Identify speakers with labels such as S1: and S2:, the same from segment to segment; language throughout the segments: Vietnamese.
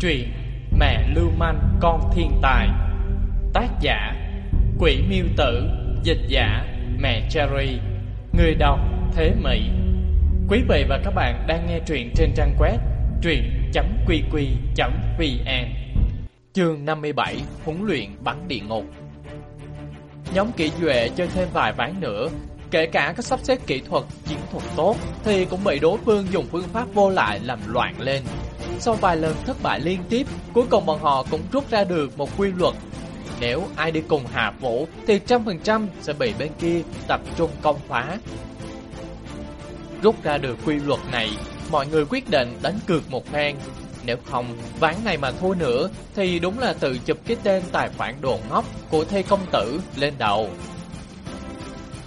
S1: Truyện Mẹ Lưu Manh Con Thiên Tài. Tác giả Quỷ Miêu Tử. Dịch giả Mẹ Cherry. Người đọc Thế Mỹ. Quý vị và các bạn đang nghe truyện trên trang web truyện.qq.vn Chương 57 Huấn luyện bắn địa ngục. Nhóm kỹ duệ chơi thêm vài ván nữa Kể cả có sắp xếp kỹ thuật, chiến thuật tốt Thì cũng bị đối phương dùng phương pháp vô lại làm loạn lên. Sau vài lần thất bại liên tiếp Cuối cùng bọn họ cũng rút ra được một quy luật. Nếu ai đi cùng Hạ Vũ Thì trăm phần trăm sẽ bị bên kia tập trung công phá. Rút ra được quy luật này Mọi người quyết định đánh cược một phen. Nếu không, ván này mà thua nữa Thì đúng là tự chụp cái tên tài khoản đồ ngốc Của thê công tử lên đầu.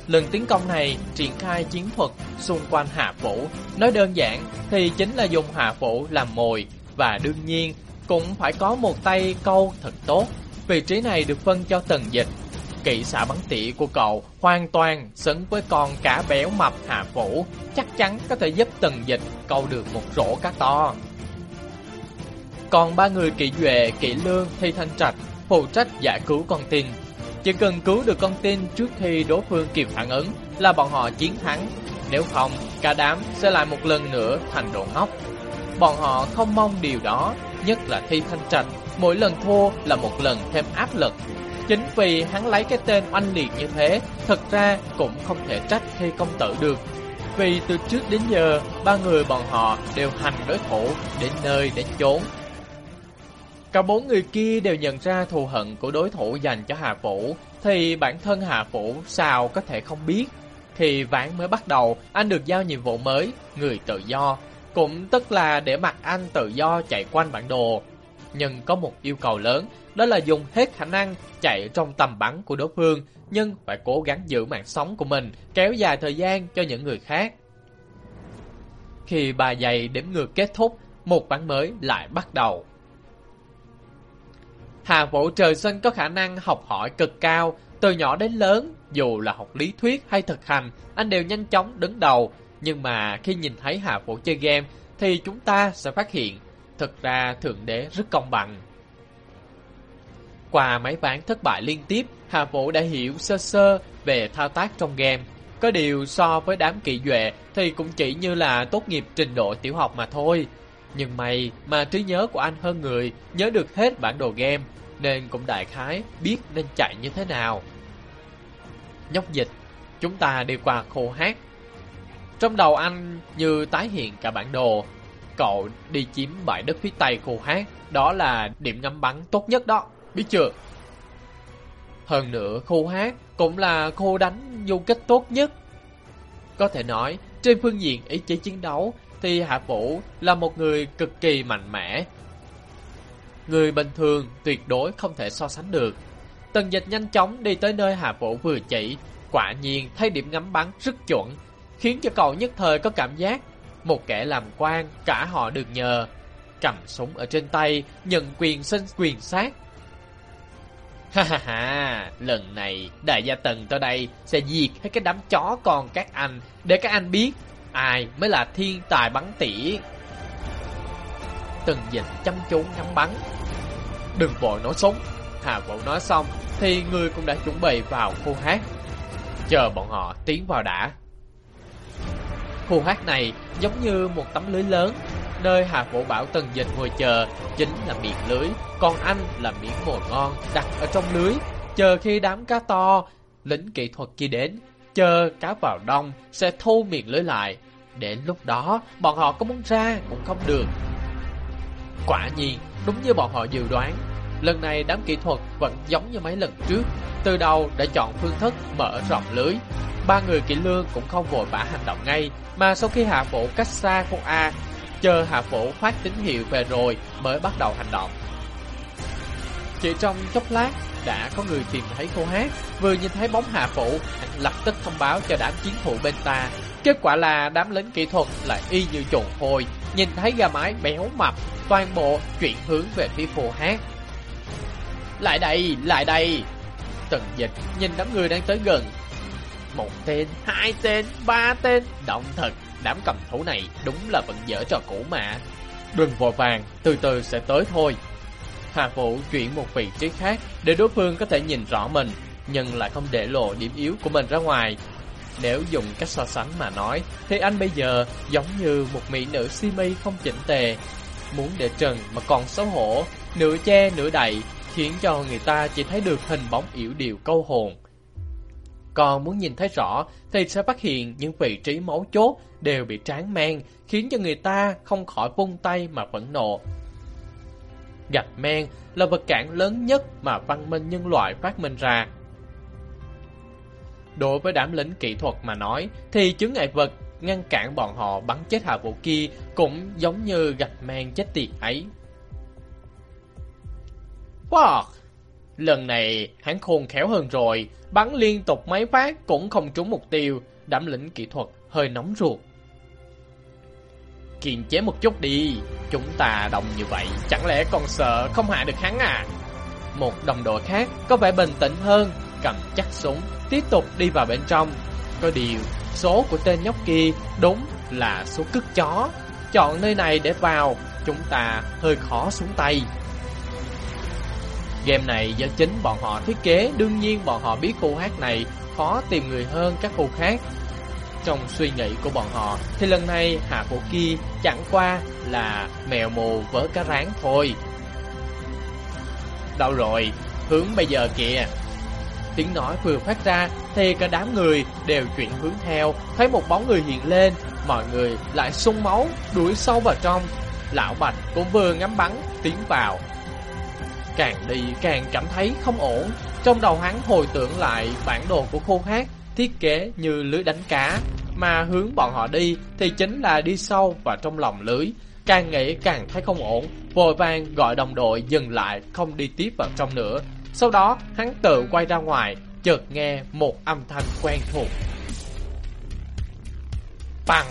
S1: Lần tiến công này triển khai chiến thuật xung quanh hạ phủ. Nói đơn giản thì chính là dùng hạ phủ làm mồi và đương nhiên cũng phải có một tay câu thật tốt. Vị trí này được phân cho tần dịch. Kỹ xạ bắn tỉa của cậu hoàn toàn xứng với con cá béo mập hạ phủ, chắc chắn có thể giúp tần dịch câu được một rổ cá to. Còn ba người kỹ duệ, kỹ lương, thi thanh trạch phụ trách giải cứu con tin chỉ cần cứu được con tin trước khi đối phương kịp phản ứng là bọn họ chiến thắng. Nếu không, cả đám sẽ lại một lần nữa thành đồ ngốc. Bọn họ không mong điều đó, nhất là thi thanh trạch. Mỗi lần thua là một lần thêm áp lực. Chính vì hắn lấy cái tên oanh liệt như thế, thật ra cũng không thể trách thi công tử được. Vì từ trước đến giờ, ba người bọn họ đều hành đối thủ đến nơi đến chốn, Cả bốn người kia đều nhận ra thù hận của đối thủ dành cho Hà Phủ, thì bản thân Hà Phủ sao có thể không biết. Khi ván mới bắt đầu, anh được giao nhiệm vụ mới, người tự do, cũng tức là để mặc anh tự do chạy quanh bản đồ. Nhưng có một yêu cầu lớn, đó là dùng hết khả năng chạy trong tầm bắn của đối phương, nhưng phải cố gắng giữ mạng sống của mình, kéo dài thời gian cho những người khác. Khi bà giày đếm ngược kết thúc, một ván mới lại bắt đầu. Hà Vũ trời sinh có khả năng học hỏi cực cao, từ nhỏ đến lớn, dù là học lý thuyết hay thực hành, anh đều nhanh chóng đứng đầu. Nhưng mà khi nhìn thấy Hà Vũ chơi game, thì chúng ta sẽ phát hiện, thực ra Thượng Đế rất công bằng. Qua mấy ván thất bại liên tiếp, Hà Vũ đã hiểu sơ sơ về thao tác trong game. Có điều so với đám kỵ duệ thì cũng chỉ như là tốt nghiệp trình độ tiểu học mà thôi. Nhưng may mà trí nhớ của anh hơn người, nhớ được hết bản đồ game, nên cũng đại khái biết nên chạy như thế nào. Nhóc dịch, chúng ta đi qua khô hát. Trong đầu anh như tái hiện cả bản đồ. Cậu đi chiếm bãi đất phía tây khô hát, đó là điểm ngắm bắn tốt nhất đó, biết chưa? Hơn nữa, khô hát cũng là khô đánh du kích tốt nhất. Có thể nói, trên phương diện ý chí chiến đấu thì Hạ Vũ là một người cực kỳ mạnh mẽ. Người bình thường tuyệt đối không thể so sánh được. Tần dịch nhanh chóng đi tới nơi Hạ Vũ vừa chỉ, quả nhiên thấy điểm ngắm bắn rất chuẩn, khiến cho cậu nhất thời có cảm giác một kẻ làm quan cả họ được nhờ. Cầm súng ở trên tay, nhận quyền sinh quyền sát. Ha ha ha, lần này đại gia tần tới đây sẽ diệt hết cái đám chó con các anh để các anh biết ai mới là thiên tài bắn tỉa. Từng dịch chăm chú ngắm bắn. Đừng vội nói súng. Hà Vũ nói xong thì người cũng đã chuẩn bị vào khu hát. Chờ bọn họ tiến vào đã. Khu hát này giống như một tấm lưới lớn, nơi Hà Vũ bảo Tần Dịch ngồi chờ chính là miệng lưới, còn anh là miếng mồi ngon đặt ở trong lưới, chờ khi đám cá to, lính kỹ thuật kia đến, chờ cá vào đông sẽ thu miệng lưới lại. Đến lúc đó, bọn họ có muốn ra cũng không được. Quả nhiên, đúng như bọn họ dự đoán, lần này đám kỹ thuật vẫn giống như mấy lần trước. Từ đầu đã chọn phương thức mở rộng lưới. Ba người kỹ lương cũng không vội vã hành động ngay, mà sau khi hạ phổ cách xa khu A, chờ hạ phổ phát tín hiệu về rồi mới bắt đầu hành động. Chỉ trong chốc lát, đã có người tìm thấy cô hát, vừa nhìn thấy bóng hạ phủ, anh lập tức thông báo cho đám chiến thủ bên ta. Kết quả là đám lính kỹ thuật lại y như trồn hồi nhìn thấy gà mái béo mập, toàn bộ chuyển hướng về phía cô hát. Lại đây, lại đây! Tần dịch nhìn đám người đang tới gần. Một tên, hai tên, ba tên, động thật, đám cầm thủ này đúng là vẫn dở trò cũ mà. đừng vội vàng, từ từ sẽ tới thôi. Hà Vũ chuyển một vị trí khác để đối phương có thể nhìn rõ mình, nhưng lại không để lộ điểm yếu của mình ra ngoài. Nếu dùng cách so sánh mà nói, thì anh bây giờ giống như một mỹ nữ si mi không chỉnh tề. Muốn để trần mà còn xấu hổ, nửa che nửa đậy, khiến cho người ta chỉ thấy được hình bóng yểu điệu câu hồn. Còn muốn nhìn thấy rõ thì sẽ phát hiện những vị trí máu chốt đều bị tráng men, khiến cho người ta không khỏi vung tay mà phẫn nộ. Gạch men là vật cản lớn nhất mà văn minh nhân loại phát minh ra. Đối với đám lính kỹ thuật mà nói, thì chứng ngại vật ngăn cản bọn họ bắn chết hạ vũ kia cũng giống như gạch men chết tiệt ấy. Wow! Lần này hắn khôn khéo hơn rồi, bắn liên tục mấy phát cũng không trúng mục tiêu, đám lĩnh kỹ thuật hơi nóng ruột. Kiềm chế một chút đi, chúng ta đồng như vậy, chẳng lẽ còn sợ không hạ được hắn à? Một đồng đội khác có vẻ bình tĩnh hơn, cầm chắc súng, tiếp tục đi vào bên trong. Có điều, số của tên nhóc kia đúng là số cứt chó. Chọn nơi này để vào, chúng ta hơi khó xuống tay. Game này do chính bọn họ thiết kế, đương nhiên bọn họ biết khu hát này khó tìm người hơn các khu khác. Trong suy nghĩ của bọn họ thì lần này hạ Vũ kia chẳng qua là mèo mù vỡ cá rán thôi. Đâu rồi, hướng bây giờ kìa. Tiếng nói vừa phát ra thì cả đám người đều chuyển hướng theo, thấy một bóng người hiện lên, mọi người lại sung máu, đuổi sâu vào trong. Lão Bạch cũng vừa ngắm bắn, tiến vào, Càng đi càng cảm thấy không ổn Trong đầu hắn hồi tưởng lại bản đồ của khô hát Thiết kế như lưới đánh cá Mà hướng bọn họ đi thì chính là đi sâu vào trong lòng lưới. Càng nghĩ càng thấy không ổn Vội vàng gọi đồng đội dừng lại Không đi tiếp vào trong nữa. Sau đó hắn tự quay ra ngoài Chợt nghe một âm thanh quen thuộc. Bằng.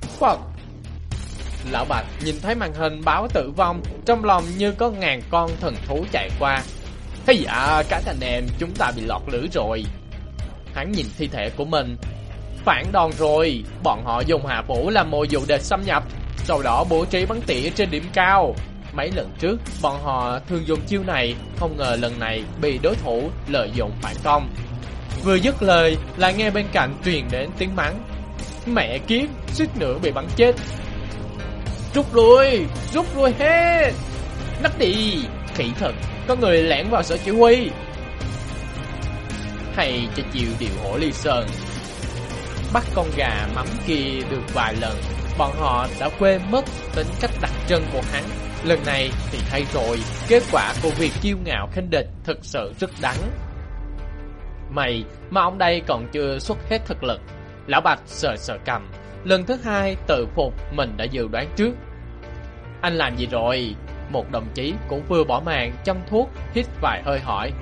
S1: Phật. Lão Bạch nhìn thấy màn hình báo tử vong, trong lòng như có ngàn con thần thú chạy qua. Thế dạ, cả anh em chúng ta bị lọt lưỡi rồi. Hắn nhìn thi thể của mình. Phản đòn rồi, bọn họ dùng hạ phủ làm mồi dụ địch xâm nhập, sau đó bố trí bắn tỉa trên điểm cao. Mấy lần trước, bọn họ thường dùng chiêu này, không ngờ lần này bị đối thủ lợi dụng phản công. Vừa dứt lời là nghe bên cạnh truyền đến tiếng mắng. Mẹ kiếp, suýt nữa bị bắn chết, Rút lui, rút lui hết Nắp đi Khỉ thật, có người lẻn vào sở chỉ huy. Hay cho chịu điều hổ ly sơn. Bắt con gà mắm kia được vài lần Bọn họ đã quên mất tính cách đặt chân của hắn. Lần này thì hay rồi Kết quả của việc chiêu ngạo khinh địch thực sự rất đắng Mày mà ông đây còn chưa xuất hết thực lực. Lão Bạch sờ sờ cầm. Lần thứ hai tự phục mình đã dự đoán trước. Anh làm gì rồi? Một đồng chí cũng vừa bỏ màn chăm thuốc, Hít vài hơi hỏi.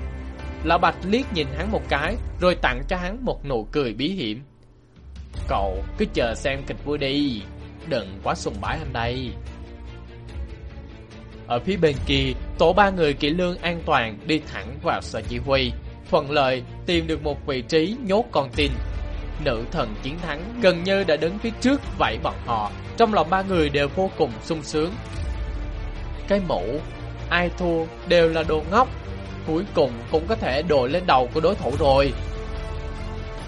S1: Lão Bạch liếc nhìn hắn một cái, Rồi tặng cho hắn một nụ cười bí hiểm. Cậu cứ chờ xem kịch vui đi, Đừng quá sùng bái anh đây. Ở phía bên kia, Tổ ba người kỹ lương an toàn Đi thẳng vào sở chỉ huy. Thuận lợi tìm được một vị trí nhốt con tin. Nữ thần chiến thắng gần như đã đứng phía trước vẫy bọn họ. Trong lòng ba người đều vô cùng sung sướng. Cái mũ, Ai thua đều là đồ ngốc. Cuối cùng cũng có thể đội lên đầu của đối thủ rồi.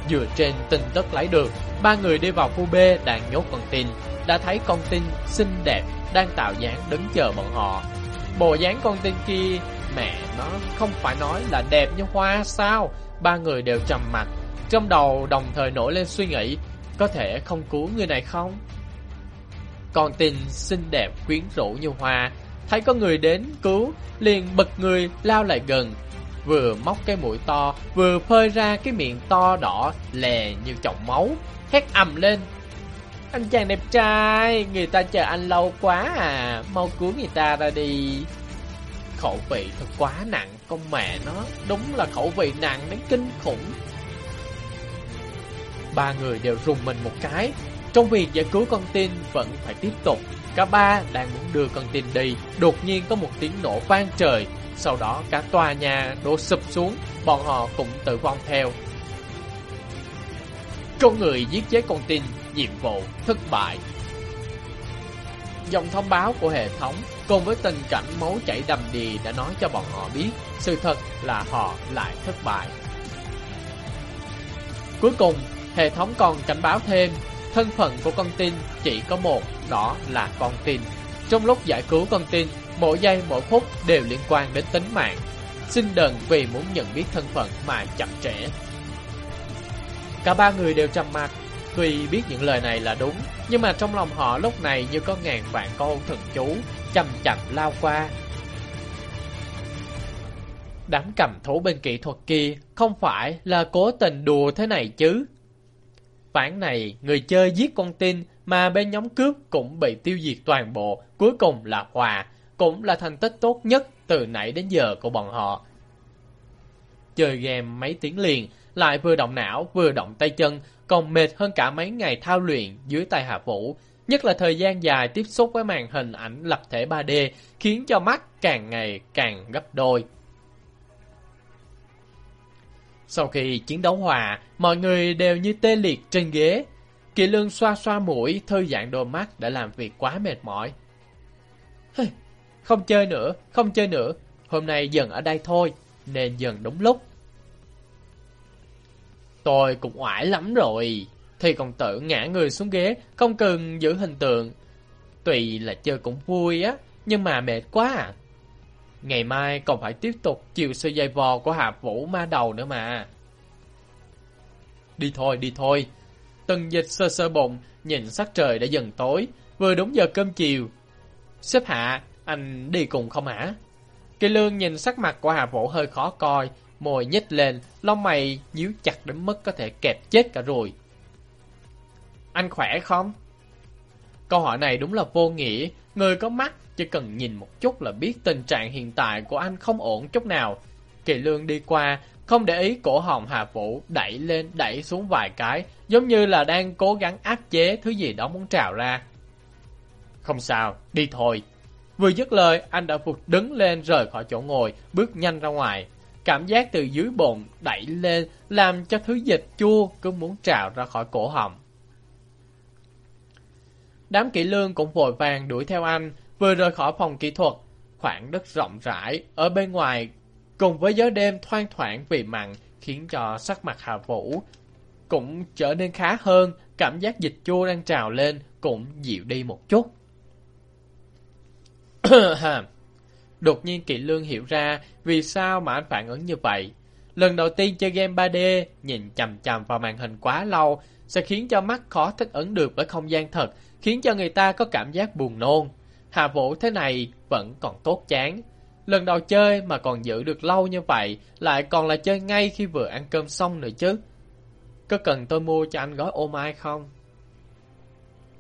S1: Dựa trên tin tức lấy được, Ba người đi vào khu B đang nhốt con tin. Đã thấy con tin xinh đẹp, Đang tạo dáng đứng chờ bọn họ. Bộ dáng con tin kia, Mẹ nó không phải nói là đẹp như hoa sao? Ba người đều trầm mặt. Trong đầu đồng thời nổi lên suy nghĩ, Có thể không cứu người này không? Con tin xinh đẹp quyến rũ như hoa Thấy có người đến cứu, Liền bật người lao lại gần. Vừa móc cái mũi to, Vừa phơi ra cái miệng to đỏ, Lè như chọng máu, Hét ầm lên. Anh chàng đẹp trai, Người ta chờ anh lâu quá à Mau cứu người ta ra đi. Khẩu vị thật quá nặng, Con mẹ nó, Đúng là khẩu vị nặng đến kinh khủng. Ba người đều rùng mình một cái trong việc giải cứu con tin vẫn phải tiếp tục. Cả ba đang muốn đưa con tin đi. Đột nhiên có một tiếng nổ vang trời. Sau đó cả tòa nhà đổ sụp xuống. Bọn họ cũng tử vong theo. Con người giết chết con tin, nhiệm vụ thất bại. Dòng thông báo của hệ thống cùng với tình cảnh máu chảy đầm đìa đã nói cho bọn họ biết sự thật là họ lại thất bại. Cuối cùng, hệ thống còn cảnh báo thêm thân phận của con tin chỉ có một, đó là con tin. Trong lúc giải cứu con tin, mỗi giây mỗi phút đều liên quan đến tính mạng. Xin đừng vì muốn nhận biết thân phận mà chậm trễ. Cả ba người đều trầm mặt, tuy biết những lời này là đúng, nhưng mà trong lòng họ lúc này như có ngàn vạn câu thần chú, chậm chậm lao qua. Đám cầm thú bên kỹ thuật kia không phải là cố tình đùa thế này chứ. Ván này, người chơi giết con tin mà bên nhóm cướp cũng bị tiêu diệt toàn bộ, cuối cùng là hòa, cũng là thành tích tốt nhất từ nãy đến giờ của bọn họ. Chơi game mấy tiếng liền, lại vừa động não, vừa động tay chân, còn mệt hơn cả mấy ngày thao luyện dưới tay Hạ Vũ. Nhất là thời gian dài tiếp xúc với màn hình ảnh lập thể 3D, khiến cho mắt càng ngày càng gấp đôi. Sau khi chiến đấu hòa, mọi người đều như tê liệt trên ghế. Kỳ lương xoa xoa mũi, thư giãn đôi mắt đã làm việc quá mệt mỏi. Không chơi nữa, không chơi nữa. Hôm nay dần ở đây thôi, nên dần đúng lúc. Tôi cũng oải lắm rồi. Thì còn tự ngã người xuống ghế, không cần giữ hình tượng. Tùy là chơi cũng vui á, nhưng mà mệt quá à. Ngày mai còn phải tiếp tục chịu sự dày vò của Hạ Vũ ma đầu nữa mà. Đi thôi, đi thôi. Tần dịch sơ sơ bụng, nhìn sắc trời đã dần tối, vừa đúng giờ cơm chiều. Xếp hạ, anh đi cùng không hả? Kỳ lương nhìn sắc mặt của Hạ Vũ hơi khó coi, môi nhếch lên, lông mày nhíu chặt đến mức có thể kẹp chết cả rồi. Anh khỏe không? Câu hỏi này đúng là vô nghĩa, người có mắt chỉ cần nhìn một chút là biết tình trạng hiện tại của anh không ổn chút nào. Kỳ lương đi qua, không để ý cổ họng Hà Vũ đẩy lên đẩy xuống vài cái, giống như là đang cố gắng áp chế thứ gì đó muốn trào ra. Không sao, đi thôi. Vừa dứt lời, anh đã vụt đứng lên rời khỏi chỗ ngồi, bước nhanh ra ngoài. Cảm giác từ dưới bụng đẩy lên làm cho thứ dịch chua cứ muốn trào ra khỏi cổ họng. Đám kỹ lương cũng vội vàng đuổi theo anh, vừa rời khỏi phòng kỹ thuật. Khoảng đất rộng rãi, ở bên ngoài, cùng với gió đêm thoang thoảng vì mặn, khiến cho sắc mặt Hà Vũ cũng trở nên khá hơn, cảm giác dịch chua đang trào lên cũng dịu đi một chút. Đột nhiên Kỵ Lương hiểu ra vì sao mà anh phản ứng như vậy. Lần đầu tiên chơi game 3D, nhìn chầm chầm vào màn hình quá lâu sẽ khiến cho mắt khó thích ứng được với không gian thật, khiến cho người ta có cảm giác buồn nôn. Hạ Vũ thế này vẫn còn tốt chán. Lần đầu chơi mà còn giữ được lâu như vậy, lại còn là chơi ngay khi vừa ăn cơm xong nữa chứ. Có cần tôi mua cho anh gói ô mai không?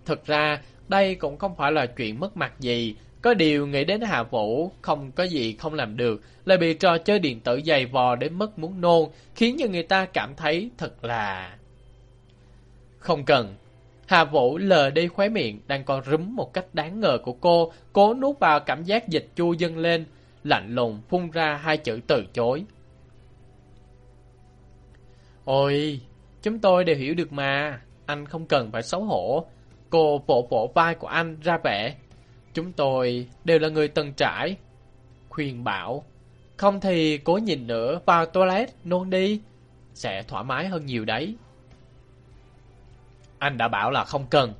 S1: Thực ra, đây cũng không phải là chuyện mất mặt gì. Có điều nghĩ đến Hạ Vũ, không có gì không làm được, lại bị trò chơi điện tử dày vò đến mức muốn nôn, khiến cho người ta cảm thấy thật là... Không cần, Hà Vũ lờ đi khóe miệng đang còn rúm một cách đáng ngờ của cô, cố nuốt vào cảm giác dịch chua dâng lên, lạnh lùng phun ra hai chữ từ chối. Ôi, chúng tôi đều hiểu được mà, anh không cần phải xấu hổ. Cô vỗ vỗ vai của anh ra vẻ. Chúng tôi đều là người từng trải. Khuyên bảo, không thì cố nhìn nữa vào toilet nôn đi, sẽ thoải mái hơn nhiều đấy. Anh đã bảo là không cần.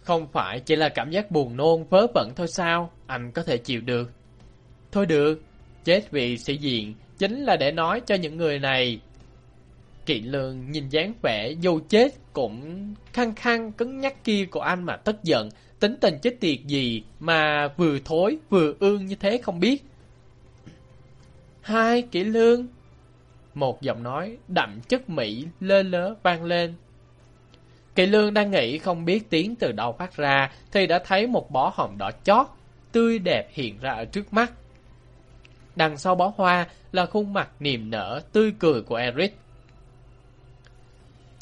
S1: Không phải chỉ là cảm giác buồn nôn vớ vẩn thôi sao? Anh có thể chịu được. Thôi được, chết vì sĩ diện chính là để nói cho những người này. Kỵ lương nhìn dáng vẻ dù chết cũng khăng khăng cứng nhắc kia của anh mà tức giận. Tính tình chết tiệt gì mà vừa thối vừa ương như thế không biết. Hai, kỵ lương. Một giọng nói đậm chất Mỹ lơ lớ vang lên. Kỳ lương đang nghĩ không biết tiếng từ đâu phát ra thì đã thấy một bó hồng đỏ chót, tươi đẹp hiện ra ở trước mắt. Đằng sau bó hoa là khuôn mặt niềm nở, tươi cười của Eric.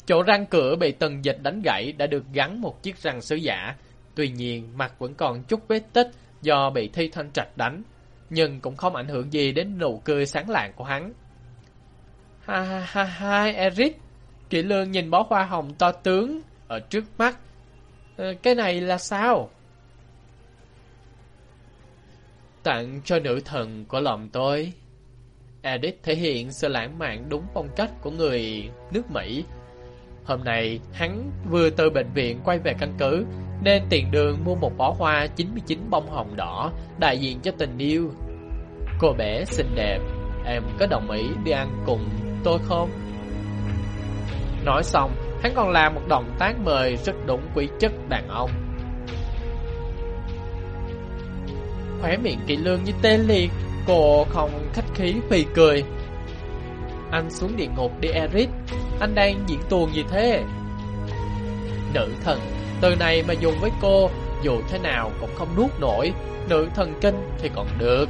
S1: Chỗ răng cửa bị tần dịch đánh gãy đã được gắn một chiếc răng sứ giả. Tuy nhiên, mặt vẫn còn chút vết tích do bị thi thanh trạch đánh. Nhưng cũng không ảnh hưởng gì đến nụ cười sáng lạng của hắn. Ha ha ha, Eric. Kỷ lương nhìn bó hoa hồng to tướng ở trước mắt. Ờ, cái này là sao? Tặng cho nữ thần của lòng tôi. Edith thể hiện sự lãng mạn đúng phong cách của người nước Mỹ. Hôm nay, hắn vừa từ bệnh viện quay về căn cứ, nên tiền đường mua một bó hoa 99 bông hồng đỏ, đại diện cho tình yêu. Cô bé xinh đẹp, em có đồng ý đi ăn cùng tôi không? Nói xong, hắn còn làm một động tác mời rất đúng quý chất đàn ông. Khóe miệng kỵ lương như tê liệt, cô không khách khí phì cười. Anh xuống địa ngục đi Eric, anh đang diễn tuồng gì thế? Nữ thần, từ này mà dùng với cô, dù thế nào cũng không nuốt nổi, nữ thần kinh thì còn được.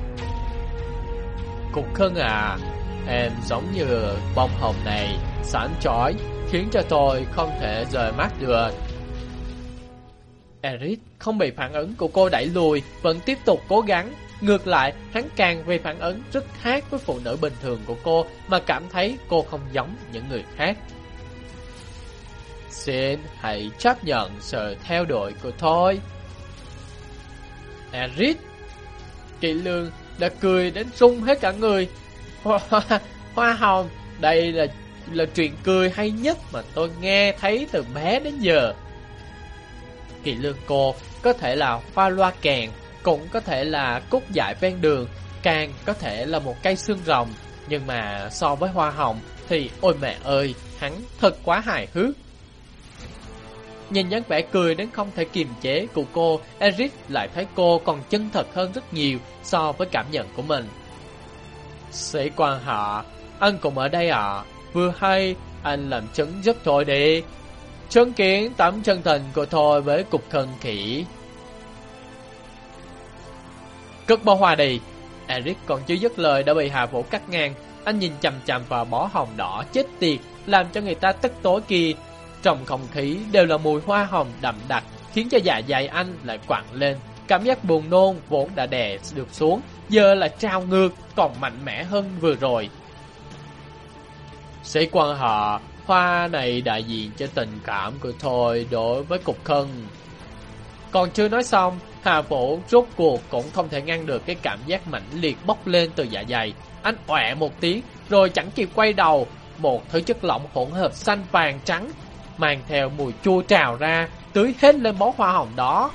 S1: Cục khân à, em giống như bông hồng này, sáng chói, khiến cho tôi không thể rời mắt được. Eric không bị phản ứng của cô đẩy lùi, vẫn tiếp tục cố gắng. Ngược lại, hắn càng vì phản ứng rất khác với phụ nữ bình thường của cô mà cảm thấy cô không giống những người khác. Xin hãy chấp nhận sự theo đuổi của tôi. Eric Kỵ lương đã cười đến rung hết cả người. Hoa, hoa hồng, đây là là chuyện cười hay nhất mà tôi nghe thấy từ bé đến giờ. Kỳ lương cô có thể là pha loa kèn, cũng có thể là cúc dại ven đường, càng có thể là một cây xương rồng. Nhưng mà so với hoa hồng thì ôi mẹ ơi, hắn thật quá hài hước. Nhìn dáng vẻ cười đến không thể kiềm chế của cô, Eric lại thấy cô còn chân thật hơn rất nhiều so với cảm nhận của mình. Sĩ quan hạ, anh cũng ở đây à? Vừa hay, anh làm chứng giúp tôi đi. Chứng kiến tấm chân tình của tôi với cục thần khỉ. Cất bó hoa đi. Eric còn chưa dứt lời đã bị Hà Vũ cắt ngang. Anh nhìn chằm chằm vào bó hồng đỏ chết tiệt, làm cho người ta tức tối kia. Trong không khí đều là mùi hoa hồng đậm đặc, khiến cho dạ dày anh lại quặn lên. Cảm giác buồn nôn vốn đã đè được xuống, giờ là trao ngược, còn mạnh mẽ hơn vừa rồi. Sĩ quan họ, hoa này đại diện cho tình cảm của tôi đối với cục thân. Còn chưa nói xong, Hà phổ rốt cuộc cũng không thể ngăn được cái cảm giác mãnh liệt bốc lên từ dạ dày. Anh ọe một tiếng, rồi chẳng kịp quay đầu, một thứ chất lỏng hỗn hợp xanh vàng trắng, mang theo mùi chua trào ra, tưới hết lên bó hoa hồng đó.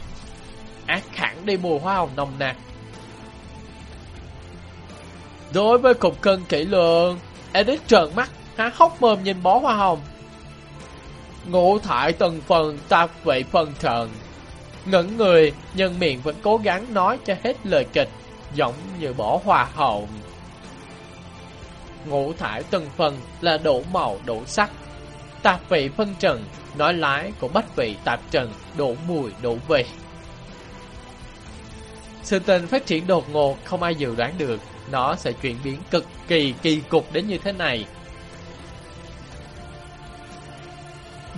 S1: Ác khẳng đi mùi hoa hồng nồng nặc. Đối với cục cân kỹ lượng, Edith trợn mắt, há hốc mồm nhìn bó hoa hồng. Ngũ thải từng phần tạp vậy phần trần. Ngẩn người, nhưng miệng vẫn cố gắng nói cho hết lời kịch, giống như bỏ hoa hồng. Ngũ thải từng phần là đủ màu đủ sắc. Tạp vị phân trần, nói lái của bách vị tạp trần, đủ mùi đủ vị. Sự tình phát triển đột ngột không ai dự đoán được nó sẽ chuyển biến cực kỳ kỳ cục đến như thế này.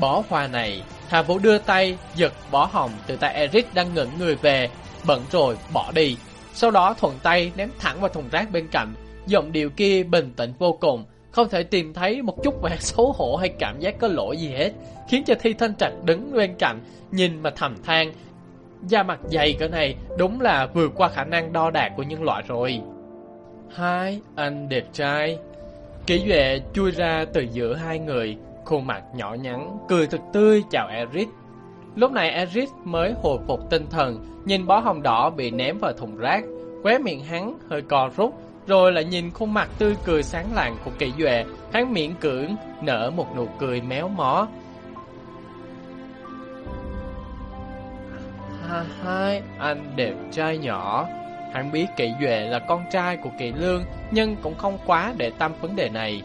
S1: Bó hoa này Hà Vũ đưa tay giật bó hồng từ tay Eric đang ngẩn người về, Bận rồi bỏ đi. Sau đó thuận tay ném thẳng vào thùng rác bên cạnh. Giọng điệu kia bình tĩnh vô cùng, Không thể tìm thấy một chút vẻ xấu hổ hay cảm giác có lỗi gì hết, Khiến cho Thi Thanh Trạch đứng bên cạnh, Nhìn mà thầm than. Da mặt dày cỡ này đúng là vượt qua khả năng đo đạc của nhân loại rồi. Hai, anh đẹp trai. Kỷ Duệ chui ra từ giữa hai người, khuôn mặt nhỏ nhắn, cười thật tươi chào Eric. Lúc này Eric mới hồi phục tinh thần, nhìn bó hồng đỏ bị ném vào thùng rác, khóe miệng hắn hơi co rút, rồi lại nhìn khuôn mặt tươi cười sáng lạng của Kỷ Duệ, hắn miễn cưỡng nở một nụ cười méo mó, ha hai, anh đẹp trai nhỏ. Hắn biết Kỵ Duệ là con trai của Kỵ Lương, nhưng cũng không quá để tâm vấn đề này.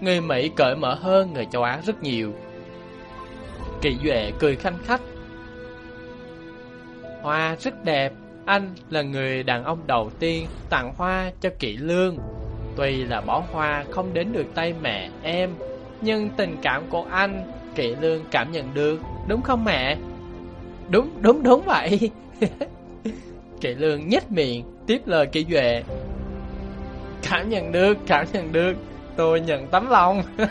S1: Người Mỹ cởi mở hơn người châu Á rất nhiều. Kỵ Duệ cười khanh khách. Hoa rất đẹp, anh là người đàn ông đầu tiên tặng hoa cho Kỵ Lương. Tuy là bỏ hoa không đến được tay mẹ em, nhưng tình cảm của anh Kỵ Lương cảm nhận được, đúng không mẹ? Đúng, đúng, đúng vậy. Kỵ lương nhếch miệng, tiếp lời kỹ duệ. Cảm nhận được, cảm nhận được. Tôi nhận tấm lòng.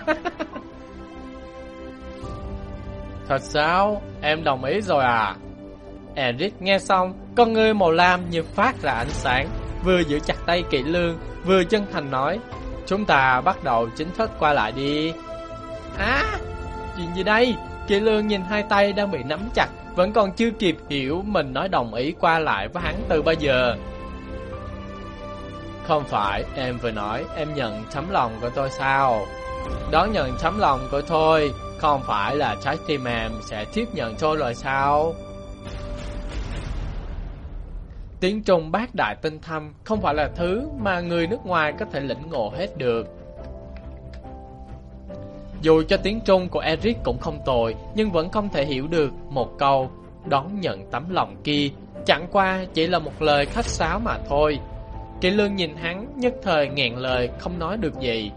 S1: Thật sao? Em đồng ý rồi à? Eric nghe xong, con ngươi màu lam như phát ra ánh sáng, vừa giữ chặt tay kỵ lương, vừa chân thành nói, chúng ta bắt đầu chính thức qua lại đi. À, chuyện gì đây? kỵ lương nhìn hai tay đang bị nắm chặt, vẫn còn chưa kịp hiểu mình nói đồng ý qua lại với hắn từ bao giờ. Không phải, em vừa nói em nhận tấm lòng của tôi sao? Đón nhận tấm lòng của tôi, không phải là trái tim em sẽ tiếp nhận tôi rồi sao? Tiếng Trung bác đại tinh thâm không phải là thứ mà người nước ngoài có thể lĩnh ngộ hết được. Dù cho tiếng Trung của Eric cũng không tồi, nhưng vẫn không thể hiểu được một câu đón nhận tấm lòng kia. Chẳng qua chỉ là một lời khách sáo mà thôi. Kỳ lương nhìn hắn nhất thời nghẹn lời không nói được gì.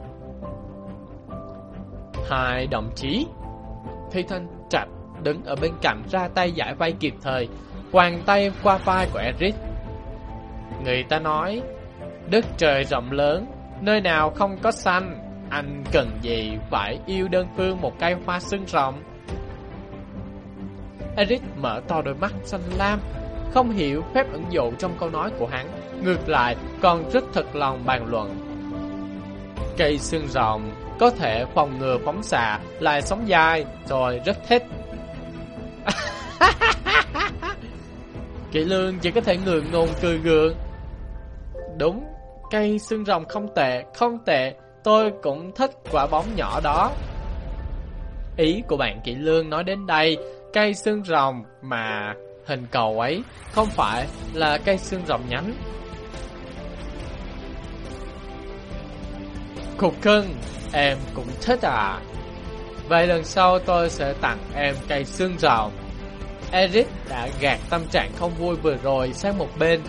S1: Hai đồng chí Thi Thanh Trạch đứng ở bên cạnh ra tay giải vay kịp thời, quàng tay qua vai của Eric. Người ta nói, đất trời rộng lớn, nơi nào không có xanh, anh cần gì phải yêu đơn phương một cây hoa xương rộng. Eric mở to đôi mắt xanh lam, không hiểu phép ẩn dụ trong câu nói của hắn, ngược lại còn rất thật lòng bàn luận. Cây xương rộng có thể phòng ngừa phóng xạ, lại sống dài, rồi rất thích. Kỵ lương chỉ có thể ngượng ngùng cười gượng. Đúng, cây xương rồng không tệ, không tệ, tôi cũng thích quả bóng nhỏ đó. Ý của bạn Kỵ Lương nói đến đây, cây xương rồng mà hình cầu ấy không phải là cây xương rồng nhánh. Cục cưng, em cũng thích à? Vậy lần sau tôi sẽ tặng em cây xương rồng. Eric đã gạt tâm trạng không vui vừa rồi sang một bên.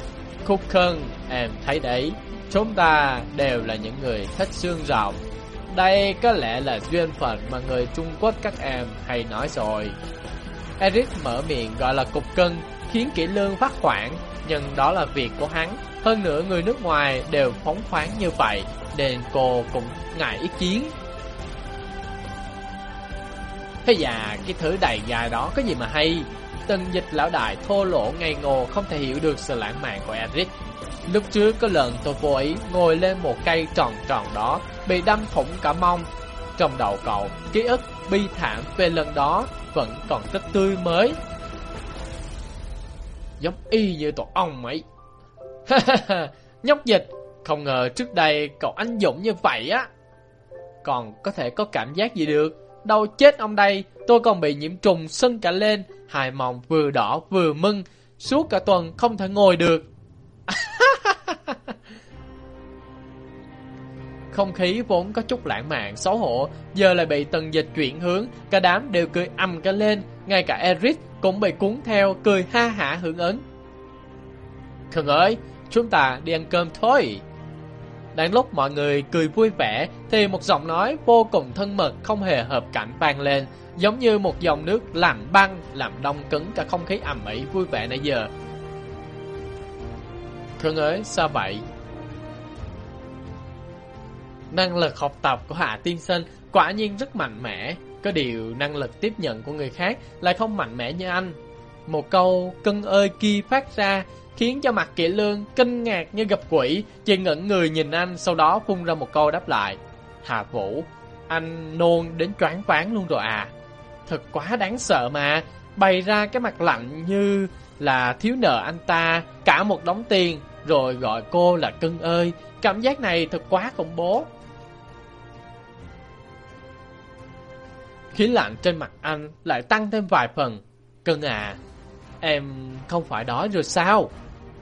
S1: Cooken, em thấy đấy, chúng ta đều là những người thích xương rộng Đây có lẽ là duyên phận mà người Trung Quốc các em hay nói rồi. Eric mở miệng gọi là cục cân, khiến kỹ lương phát khoản, nhưng đó là việc của hắn. Hơn nữa người nước ngoài đều phóng khoáng như vậy, nên cô cũng ngại ý kiến. Thế già, cái thứ đầy dài đó có gì mà hay? Tần dịch lão đại thô lỗ ngây ngô không thể hiểu được sự lãng mạn của Eric. Lúc trước có lần tôi vô ý ngồi lên một cây tròn tròn đó, bị đâm thủng cả mông. Trong đầu cậu, ký ức bi thảm về lần đó vẫn còn rất tươi mới. Giống y như tổ ong ấy. Nhóc dịch, không ngờ trước đây cậu anh dũng như vậy á. Còn có thể có cảm giác gì được. Đâu chết ông đây, tôi còn bị nhiễm trùng sưng cả lên, hài mòng vừa đỏ vừa mưng, suốt cả tuần không thể ngồi được. Không khí vốn có chút lãng mạn, xấu hổ, giờ lại bị tần dịch chuyển hướng, cả đám đều cười âm cả lên, ngay cả Eric cũng bị cuốn theo, cười ha hả hưởng ứng. Khương ơi, chúng ta đi ăn cơm thôi. Đang lúc mọi người cười vui vẻ, thì một giọng nói vô cùng thân mật không hề hợp cảnh vang lên, giống như một dòng nước lạnh băng làm đông cứng cả không khí ẩm ĩ vui vẻ nãy giờ thương ơi, sao vậy? Năng lực học tập của Hạ Tiên Sinh quả nhiên rất mạnh mẽ, có điều năng lực tiếp nhận của người khác lại không mạnh mẽ như anh. Một câu cưng ơi kia phát ra khiến cho mặt kỹ lương kinh ngạc như gặp quỷ, chỉ ngẩn người nhìn anh sau đó phun ra một câu đáp lại. Hạ Vũ, anh nôn đến choáng váng luôn rồi à. Thật quá đáng sợ mà, bày ra cái mặt lạnh như là thiếu nợ anh ta cả một đống tiền, rồi gọi cô là cưng ơi, cảm giác này thật quá khủng bố. Khí lạnh trên mặt anh lại tăng thêm vài phần. Cưng à, em không phải đói rồi sao?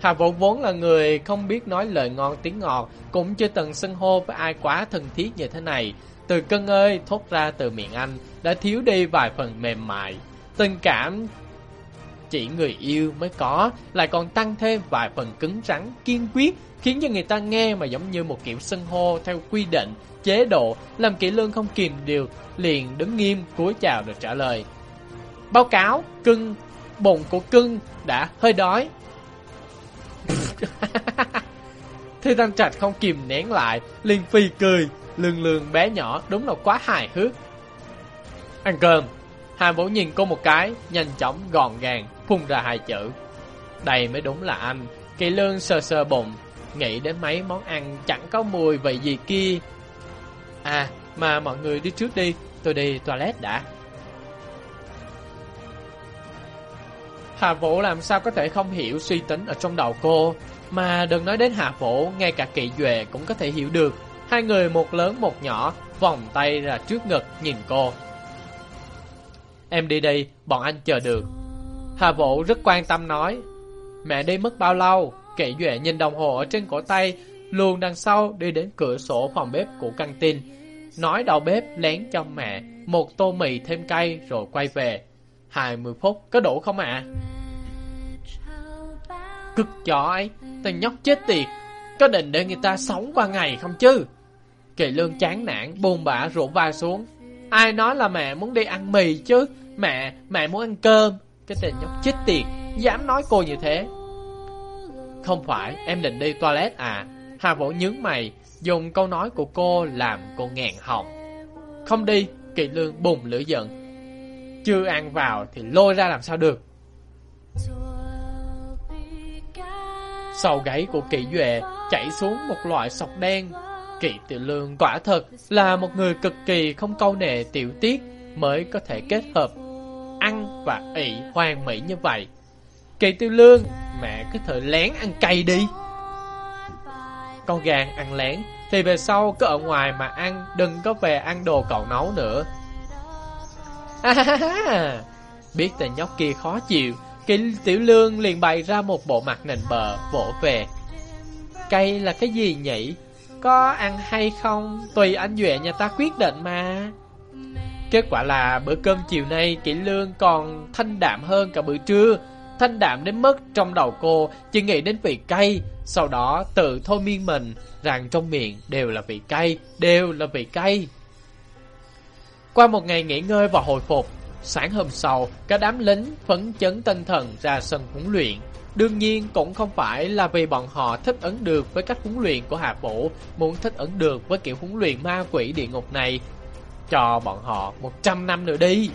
S1: Hà Vũ vốn là người không biết nói lời ngon tiếng ngọt, cũng chưa từng xưng hô với ai quá thân thiết như thế này. Từ cưng ơi thốt ra từ miệng anh đã thiếu đi vài phần mềm mại. Tình cảm chỉ người yêu mới có, lại còn tăng thêm vài phần cứng rắn, kiên quyết, khiến cho người ta nghe mà giống như một kiểu sân hô theo quy định, chế độ, làm kỹ lương không kìm được, liền đứng nghiêm cúi chào được trả lời. Báo cáo, cưng, bụng của cưng đã hơi đói. Thư Thanh Trạch không kìm nén lại, liền phi cười, lường lường bé nhỏ đúng là quá hài hước. Ăn cơm, Hà Vũ nhìn cô một cái, nhanh chóng gọn gàng, phun ra hai chữ. Đây mới đúng là anh. Kỳ lương sờ sờ bụng, nghĩ đến mấy món ăn chẳng có mùi vậy gì kia. À, mà mọi người đi trước đi, tôi đi toilet đã. Hà Vũ làm sao có thể không hiểu suy tính ở trong đầu cô, mà đừng nói đến Hà Vũ, ngay cả Kỵ Duệ cũng có thể hiểu được. Hai người một lớn một nhỏ, vòng tay ra trước ngực nhìn cô. Em đi đi, bọn anh chờ được. Hà Vũ rất quan tâm nói, mẹ đi mất bao lâu? Kỵ Duệ nhìn đồng hồ ở trên cổ tay, luôn đằng sau đi đến cửa sổ phòng bếp của căng tin. Nói đầu bếp lén cho mẹ một tô mì thêm cay rồi quay về. 20 phút, có đủ không ạ? À? Cực chói, ấy, tên nhóc chết tiệt, có định để người ta sống qua ngày không chứ? Kỳ lương chán nản, buồn bã rủ vai xuống. Ai nói là mẹ muốn đi ăn mì chứ? Mẹ, mẹ muốn ăn cơm. Cái tên nhóc chết tiệt, dám nói cô như thế. Không phải, em định đi toilet à? Hà Vũ nhướng mày, dùng câu nói của cô làm cô ngàn họng. Không đi, Kỳ Lương bùng lửa giận. Chưa ăn vào thì lôi ra làm sao được. Sau gáy của Kỳ Duệ chảy xuống một loại sọc đen. Kỳ Tiểu Lương quả thật là một người cực kỳ không câu nệ tiểu tiết mới có thể kết hợp và ị hoàn mỹ như vậy. Kỳ tiêu Lương, mẹ cứ thử lén ăn cay đi. Con gàng ăn lén thì về sau cứ ở ngoài mà ăn, đừng có về ăn đồ cậu nấu nữa. À, biết tên nhóc kia khó chịu, Kỳ Tiểu Lương liền bày ra một bộ mặt nền bờ, vỗ về. Cây là cái gì nhỉ? Có ăn hay không? Tùy anh Duệ nhà ta quyết định mà. Kết quả là bữa cơm chiều nay Kỷ Lương còn thanh đạm hơn cả bữa trưa. Thanh đạm đến mức trong đầu cô chỉ nghĩ đến vị cay, sau đó tự thôi miên mình rằng trong miệng đều là vị cay, đều là vị cay. Qua một ngày nghỉ ngơi và hồi phục, sáng hôm sau, cả đám lính phấn chấn tinh thần ra sân huấn luyện. Đương nhiên cũng không phải là vì bọn họ thích ứng được với cách huấn luyện của Hạ Vũ, muốn thích ứng được với kiểu huấn luyện ma quỷ địa ngục này. Cho bọn họ 100 năm nữa đi.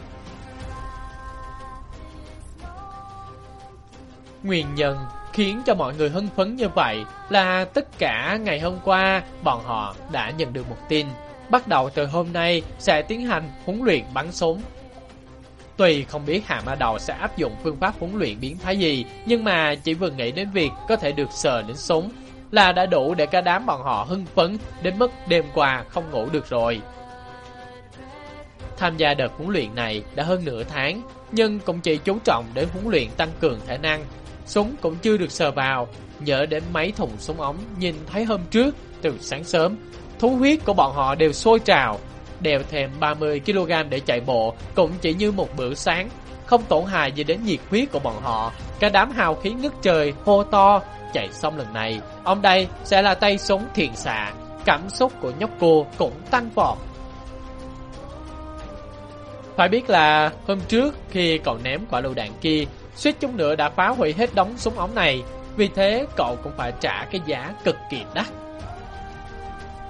S1: Nguyên nhân khiến cho mọi người hưng phấn như vậy là tất cả ngày hôm qua bọn họ đã nhận được một tin. Bắt đầu từ hôm nay sẽ tiến hành huấn luyện bắn súng Tuy không biết Hà Ma Đầu sẽ áp dụng phương pháp huấn luyện biến thái gì, nhưng mà chỉ vừa nghĩ đến việc có thể được sờ đến súng là đã đủ để cả đám bọn họ hưng phấn đến mức đêm qua không ngủ được rồi. Tham gia đợt huấn luyện này đã hơn nửa tháng, nhưng cũng chỉ chú trọng để huấn luyện tăng cường khả năng. Súng cũng chưa được sờ vào, nhớ đến mấy thùng súng ống nhìn thấy hôm trước từ sáng sớm, thú huyết của bọn họ đều sôi trào, đèo thêm 30kg để chạy bộ cũng chỉ như một bữa sáng, không tổn hại gì đến nhiệt huyết của bọn họ. Cả đám hào khí ngất trời, hô to, chạy xong lần này, ông đây sẽ là tay súng thiền xạ, cảm xúc của nhóc cô cũng tăng vọt. Phải biết là hôm trước khi cậu ném quả lựu đạn kia, suýt chút nữa đã phá hủy hết đống súng ống này, vì thế cậu cũng phải trả cái giá cực kỳ đắt.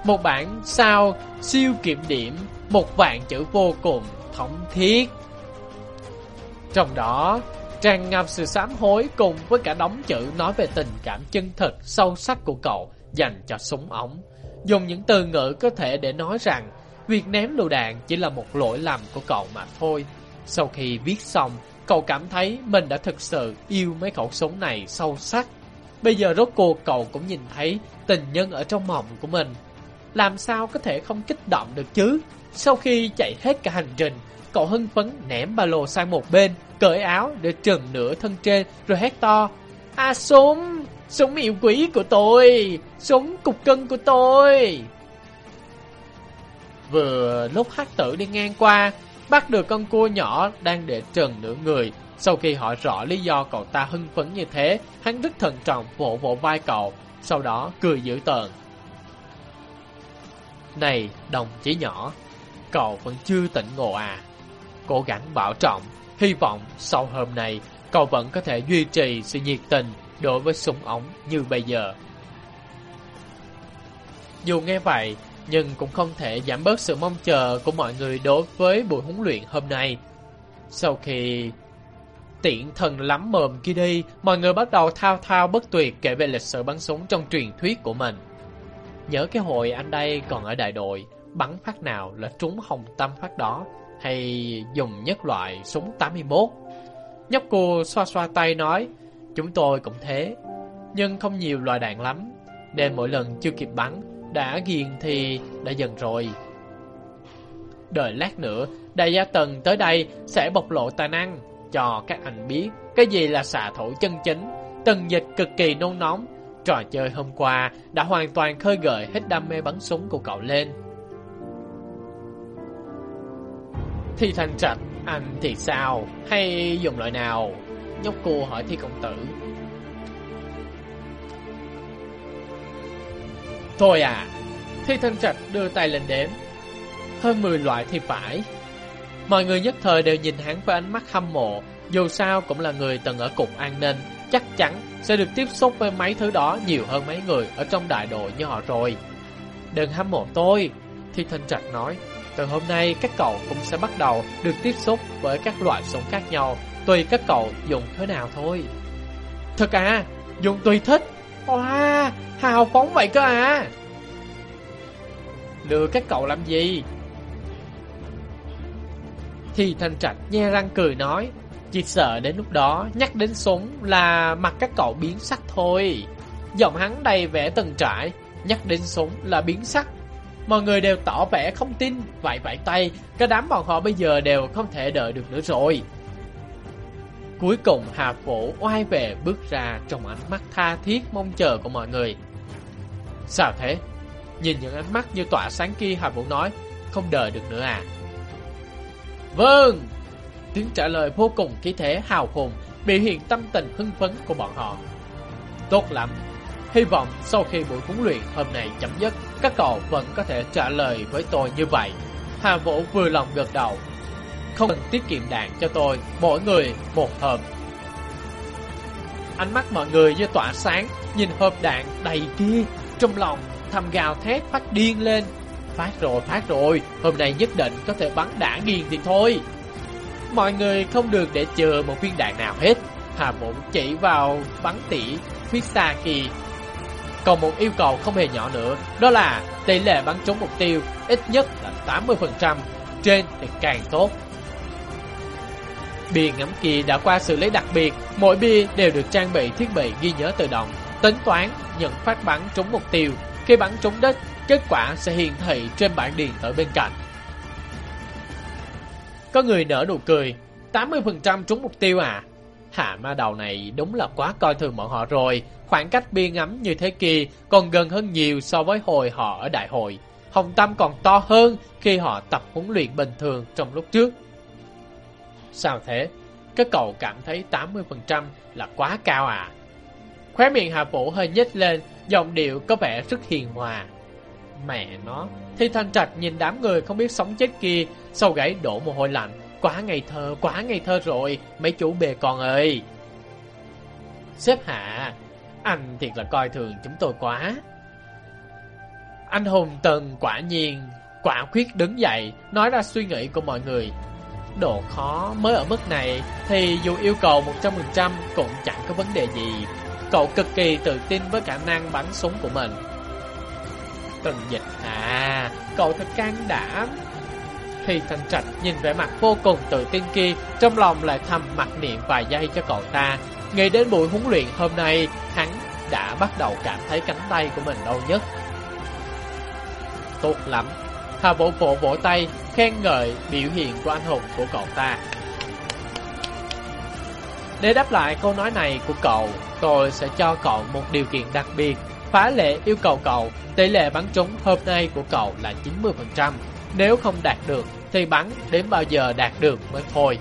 S1: Một bản sao siêu kiểm điểm, một vạn chữ vô cùng thống thiết. Trong đó, tràn ngập sự sám hối cùng với cả đống chữ nói về tình cảm chân thật, sâu sắc của cậu dành cho súng ống. Dùng những từ ngữ có thể để nói rằng việc ném lựu đạn chỉ là một lỗi lầm của cậu mà thôi. Sau khi viết xong, cậu cảm thấy mình đã thực sự yêu mấy khẩu súng này sâu sắc. Bây giờ rốt cuộc cậu cũng nhìn thấy tình nhân ở trong mộng của mình làm sao có thể không kích động được chứ? Sau khi chạy hết cả hành trình, cậu hưng phấn ném ba lô sang một bên, cởi áo để trần nửa thân trên, rồi hét to. À súng, súng yêu quý của tôi, súng cục cân của tôi. Vừa lúc hát tử đi ngang qua, bắt được con cua nhỏ đang để trần nửa người. Sau khi hỏi rõ lý do cậu ta hưng phấn như thế, hắn rất thận trọng vỗ vỗ vai cậu, sau đó cười dữ tợn. Này, đồng chí nhỏ, cậu vẫn chưa tỉnh ngộ à? Cố gắng bảo trọng, hy vọng sau hôm nay cậu vẫn có thể duy trì sự nhiệt tình đối với súng ống như bây giờ. Dù nghe vậy, nhưng cũng không thể giảm bớt sự mong chờ của mọi người đối với buổi huấn luyện hôm nay. Sau khi tiện thần lắm mồm kia đi, mọi người bắt đầu thao thao bất tuyệt kể về lịch sử bắn súng trong truyền thuyết của mình. Nhớ cái hồi anh đây còn ở đại đội, bắn phát nào là trúng hồng tâm phát đó, hay dùng nhất loại súng 81. Nhóc cô xoa xoa tay nói, chúng tôi cũng thế, nhưng không nhiều loại đạn lắm, nên mỗi lần chưa kịp bắn, đã ghiền thì đã dần rồi. Đợi lát nữa, đại gia tần tới đây sẽ bộc lộ tài năng cho các anh biết cái gì là xạ thủ chân chính. Tần dịch cực kỳ nôn nóng. Trò chơi hôm qua đã hoàn toàn khơi gợi hết đam mê bắn súng của cậu lên. Thi thành trạch, anh thì sao? Hay dùng loại nào? Nhóc cô hỏi thi công tử. Thôi à, Thi Thanh Trạch đưa tay lên đếm. Hơn 10 loại thì phải. Mọi người nhất thời đều nhìn hắn với ánh mắt hâm mộ, dù sao cũng là người từng ở cục an ninh, chắc chắn sẽ được tiếp xúc với mấy thứ đó nhiều hơn mấy người ở trong đại đội như họ rồi. Đừng hâm mộ tôi, Thi Thanh Trạch nói. Từ hôm nay các cậu cũng sẽ bắt đầu được tiếp xúc với các loại súng khác nhau, tùy các cậu dùng thế nào thôi. Thật à, dùng tùy thích. Wow, hào phóng vậy cơ à. Lừa các cậu làm gì? Thì thanh trạch nhe răng cười nói Chỉ sợ đến lúc đó nhắc đến súng là mặt các cậu biến sắc thôi Giọng hắn đầy vẻ từng trải Nhắc đến súng là biến sắc Mọi người đều tỏ vẻ không tin Vậy vậy tay Cả đám bọn họ bây giờ đều không thể đợi được nữa rồi Cuối cùng Hà Phổ oai về bước ra trong ánh mắt tha thiết mong chờ của mọi người. Sao thế? Nhìn những ánh mắt như tỏa sáng kia Hà Phổ nói, Không đợi được nữa à? Vâng! Tiếng trả lời vô cùng khí thế, hào hùng, Biểu hiện tâm tình hưng phấn của bọn họ. Tốt lắm! Hy vọng sau khi buổi huấn luyện hôm nay chấm dứt, Các cậu vẫn có thể trả lời với tôi như vậy. Hà Vũ vừa lòng gật đầu không cần tiết kiệm đạn cho tôi Mỗi người một hộp Ánh mắt mọi người như tỏa sáng Nhìn hộp đạn đầy kia Trong lòng thầm gào thét phát điên lên Phát rồi, phát rồi, hôm nay nhất định có thể bắn đã nghiền thì thôi. Mọi người không được để chờ một viên đạn nào hết. Hà Mụn chỉ vào bắn tỉ phía xa kỳ. Còn một yêu cầu không hề nhỏ nữa, đó là tỷ lệ bắn trúng mục tiêu ít nhất là 80%, trên thì càng tốt. Bia ngắm kia đã qua xử lý đặc biệt, mỗi bia đều được trang bị thiết bị ghi nhớ tự động, tính toán nhận phát bắn trúng mục tiêu. Khi bắn trúng đất kết quả sẽ hiển thị trên bảng điện tử bên cạnh. Có người nở nụ cười, 80% trúng mục tiêu à? Hạ ma đầu này đúng là quá coi thường bọn họ rồi, khoảng cách bia ngắm như thế kia còn gần hơn nhiều so với hồi họ ở đại hội. Hồng Tâm còn to hơn khi họ tập huấn luyện bình thường trong lúc trước. Sao thế? Các cậu cảm thấy 80% là quá cao à? Khóe miệng Hà Vũ hơi nhếch lên, giọng điệu có vẻ rất hiền hòa. Mẹ nó, Thi Thanh Trạch nhìn đám người không biết sống chết kia, sau gãy đổ mồ hôi lạnh. Quá ngày thơ, quá ngày thơ rồi, mấy chú bề con ơi. Xếp hạ, anh thiệt là coi thường chúng tôi quá. Anh Hùng Tần quả nhiên, quả quyết đứng dậy, nói ra suy nghĩ của mọi người. Độ khó mới ở mức này thì dù yêu cầu 100% cũng chẳng có vấn đề gì. Cậu cực kỳ tự tin với khả năng bắn súng của mình. Tần dịch à, cậu thật can đảm. Thì thanh trạch nhìn vẻ mặt vô cùng tự tin kia, trong lòng lại thầm mặc niệm vài giây cho cậu ta. Nghĩ đến buổi huấn luyện hôm nay, hắn đã bắt đầu cảm thấy cánh tay của mình đau nhất. Tốt lắm. Hà Vũ vỗ vỗ tay, khen ngợi biểu hiện của anh hùng của cậu ta. Để đáp lại câu nói này của cậu, tôi sẽ cho cậu một điều kiện đặc biệt. Phá lệ yêu cầu cậu, tỷ lệ bắn trúng hôm nay của cậu là 90%. Nếu không đạt được, thì bắn đến bao giờ đạt được mới thôi.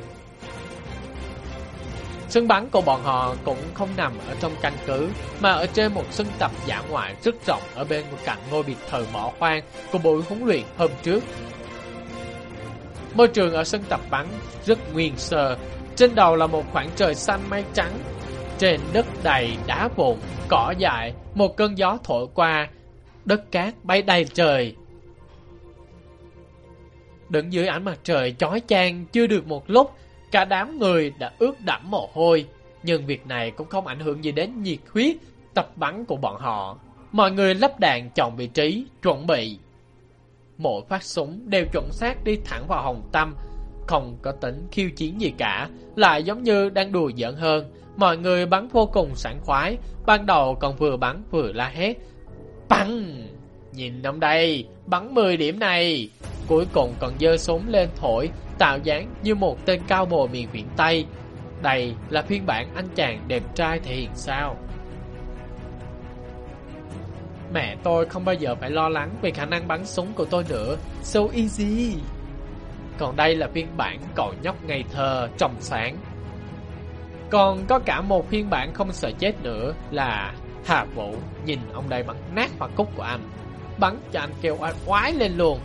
S1: Sân bắn của bọn họ cũng không nằm ở trong căn cứ, mà ở trên một sân tập giả ngoại rất rộng ở bên cạnh ngôi biệt thự bỏ hoang của buổi huấn luyện hôm trước. Môi trường ở sân tập bắn rất nguyên sơ, trên đầu là một khoảng trời xanh mây trắng, trên đất đầy đá vụn, cỏ dại, một cơn gió thổi qua, đất cát bay đầy trời. Đứng dưới ánh mặt trời chói chang chưa được một lúc, cả đám người đã ướt đẫm mồ hôi. Nhưng việc này cũng không ảnh hưởng gì đến nhiệt huyết tập bắn của bọn họ. Mọi người lắp đạn chọn vị trí, chuẩn bị. Mỗi phát súng đều chuẩn xác đi thẳng vào hồng tâm, không có tính khiêu chiến gì cả, lại giống như đang đùa giỡn hơn. Mọi người bắn vô cùng sảng khoái, ban đầu còn vừa bắn vừa la hét. Bắn! Nhìn ông đây, bắn 10 điểm này. Cuối cùng còn dơ súng lên thổi, tạo dáng như một tên cao bồ miền viễn Tây. Đây là phiên bản anh chàng đẹp trai thể hiện sao. Mẹ tôi không bao giờ phải lo lắng về khả năng bắn súng của tôi nữa. So easy. Còn đây là phiên bản cậu nhóc ngày thơ, trong sáng. Còn có cả một phiên bản không sợ chết nữa là Hà Vũ nhìn ông đây bắn nát hoa cúc của anh. Bắn cho anh kêu oai oái lên luôn.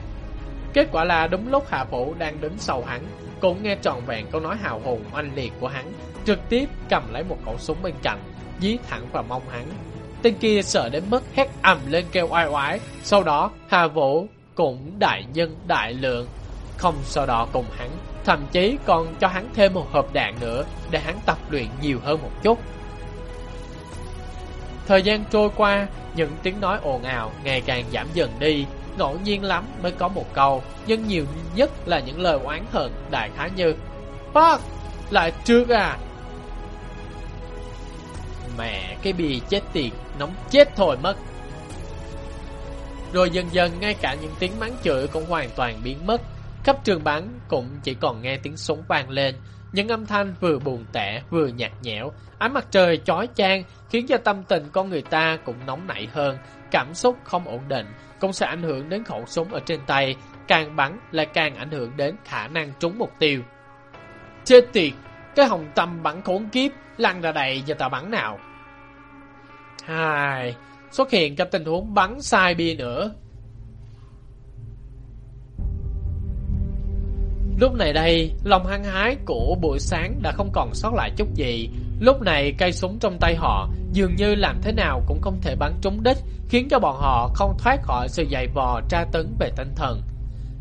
S1: Kết quả là đúng lúc Hạ Vũ đang đứng sau hắn, cũng nghe tròn vẹn câu nói hào hùng oanh liệt của hắn, trực tiếp cầm lấy một khẩu súng bên cạnh, dí thẳng vào mông hắn. Tên kia sợ đến mức hét ầm lên kêu oai oái, sau đó Hà Vũ cũng đại nhân đại lượng, không sau đó cùng hắn, thậm chí còn cho hắn thêm một hộp đạn nữa để hắn tập luyện nhiều hơn một chút. Thời gian trôi qua, những tiếng nói ồn ào ngày càng giảm dần đi, ngẫu nhiên lắm mới có một câu, nhưng nhiều nhất là những lời oán hận đại khái như Fuck, lại trước à? Mẹ, cái bì chết tiệt, nóng chết thôi mất. Rồi dần dần ngay cả những tiếng mắng chửi cũng hoàn toàn biến mất. Khắp trường bắn cũng chỉ còn nghe tiếng súng vang lên. Những âm thanh vừa buồn tẻ vừa nhạt nhẽo, ánh mặt trời chói chang khiến cho tâm tình con người ta cũng nóng nảy hơn, cảm xúc không ổn định, cũng sẽ ảnh hưởng đến khẩu súng ở trên tay, càng bắn lại càng ảnh hưởng đến khả năng trúng mục tiêu. Chết tiệt, cái hồng tâm bắn khốn kiếp, lăn ra đây cho ta bắn nào. Hai, xuất hiện trong tình huống bắn sai bia nữa. Lúc này đây, lòng hăng hái của buổi sáng đã không còn sót lại chút gì. Lúc này cây súng trong tay họ dường như làm thế nào cũng không thể bắn trúng đích, khiến cho bọn họ không thoát khỏi sự dày vò tra tấn về tinh thần.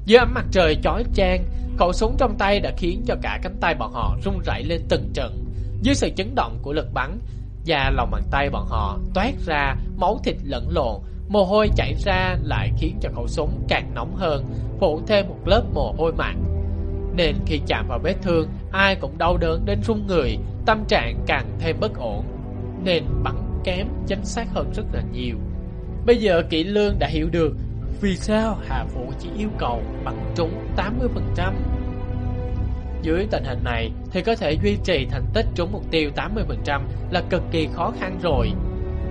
S1: Dưới ánh mặt trời chói chang, khẩu súng trong tay đã khiến cho cả cánh tay bọn họ rung rẩy lên từng trận. Dưới sự chấn động của lực bắn, da lòng bàn tay bọn họ toát ra máu thịt lẫn lộn, mồ hôi chảy ra lại khiến cho khẩu súng càng nóng hơn, phủ thêm một lớp mồ hôi mặn. Nên khi chạm vào vết thương, ai cũng đau đớn đến run người, tâm trạng càng thêm bất ổn. Nên bắn kém chính xác hơn rất là nhiều. Bây giờ Kỷ Lương đã hiểu được vì sao Hà Phụ chỉ yêu cầu bắn trúng 80%. Dưới tình hình này thì có thể duy trì thành tích trúng mục tiêu 80% là cực kỳ khó khăn rồi.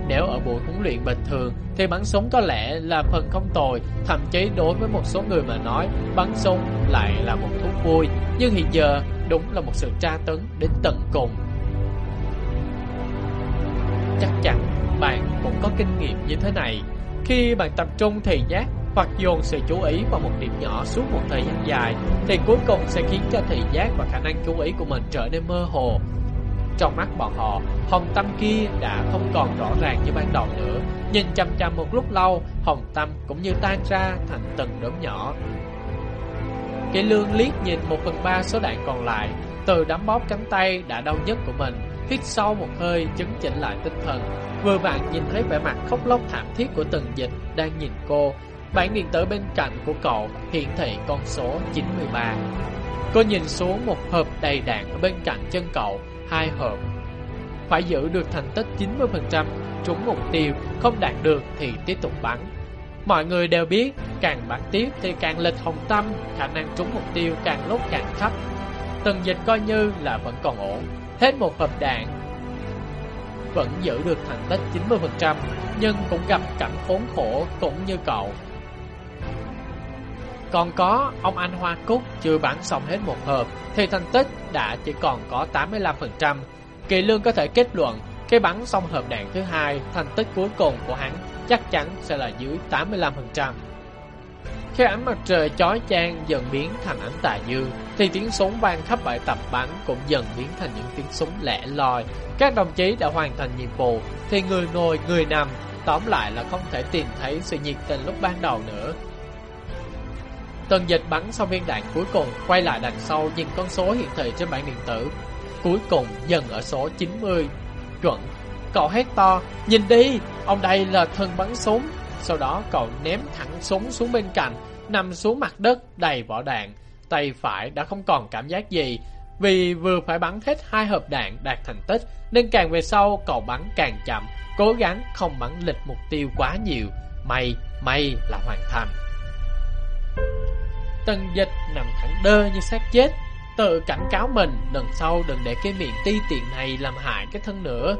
S1: Nếu ở buổi huấn luyện bình thường thì bắn súng có lẽ là phần không tồi, thậm chí đối với một số người mà nói, bắn súng lại là một thú vui, nhưng hiện giờ đúng là một sự tra tấn đến tận cùng. Chắc chắn bạn cũng có kinh nghiệm như thế này. Khi bạn tập trung thị giác hoặc dồn sự chú ý vào một điểm nhỏ suốt một thời gian dài, thì cuối cùng sẽ khiến cho thị giác và khả năng chú ý của mình trở nên mơ hồ, trong mắt bọn họ, hồng tâm kia đã không còn rõ ràng như ban đầu nữa. Nhìn chăm chăm một lúc lâu, hồng tâm cũng như tan ra thành từng đốm nhỏ. Kỳ lương liếc nhìn một phần ba số đạn còn lại, từ đám bóp cánh tay đã đau nhất của mình, hít sâu một hơi chứng chỉnh lại tinh thần. Vừa vặn nhìn thấy vẻ mặt khóc lóc thảm thiết của từng dịch đang nhìn cô, bản điện tử bên cạnh của cậu hiển thị con số 93. Cô nhìn xuống một hộp đầy đạn ở bên cạnh chân cậu, hai hộp. Phải giữ được thành tích 90%, trúng mục tiêu, không đạt được thì tiếp tục bắn. Mọi người đều biết, càng bắn tiếp thì càng lệch hồng tâm, khả năng trúng mục tiêu càng lúc càng thấp. Từng dịch coi như là vẫn còn ổn, hết một hộp đạn vẫn giữ được thành tích 90%, nhưng cũng gặp cảnh khốn khổ cũng như cậu. Còn có ông anh Hoa Cúc chưa bắn xong hết một hộp thì thành tích đã chỉ còn có 85%. Kỳ Lương có thể kết luận khi bắn xong hộp đạn thứ hai, thành tích cuối cùng của hắn chắc chắn sẽ là dưới 85%. Khi ánh mặt trời chói chang dần biến thành ánh tà dương, thì tiếng súng vang khắp bãi tập bắn cũng dần biến thành những tiếng súng lẻ loi. Các đồng chí đã hoàn thành nhiệm vụ, thì người ngồi, người nằm, tóm lại là không thể tìm thấy sự nhiệt tình lúc ban đầu nữa. Tần dịch bắn xong viên đạn cuối cùng, quay lại đằng sau nhìn con số hiển thị trên bảng điện tử. Cuối cùng dần ở số 90. Chuẩn. Cậu hét to, nhìn đi, ông đây là thân bắn súng. Sau đó cậu ném thẳng súng xuống bên cạnh, nằm xuống mặt đất đầy vỏ đạn. Tay phải đã không còn cảm giác gì, vì vừa phải bắn hết hai hộp đạn đạt thành tích, nên càng về sau cậu bắn càng chậm, cố gắng không bắn lịch mục tiêu quá nhiều. May, may là hoàn thành. Tần dịch nằm thẳng đơ như xác chết, tự cảnh cáo mình lần sau đừng để cái miệng ti tiện này làm hại cái thân nữa.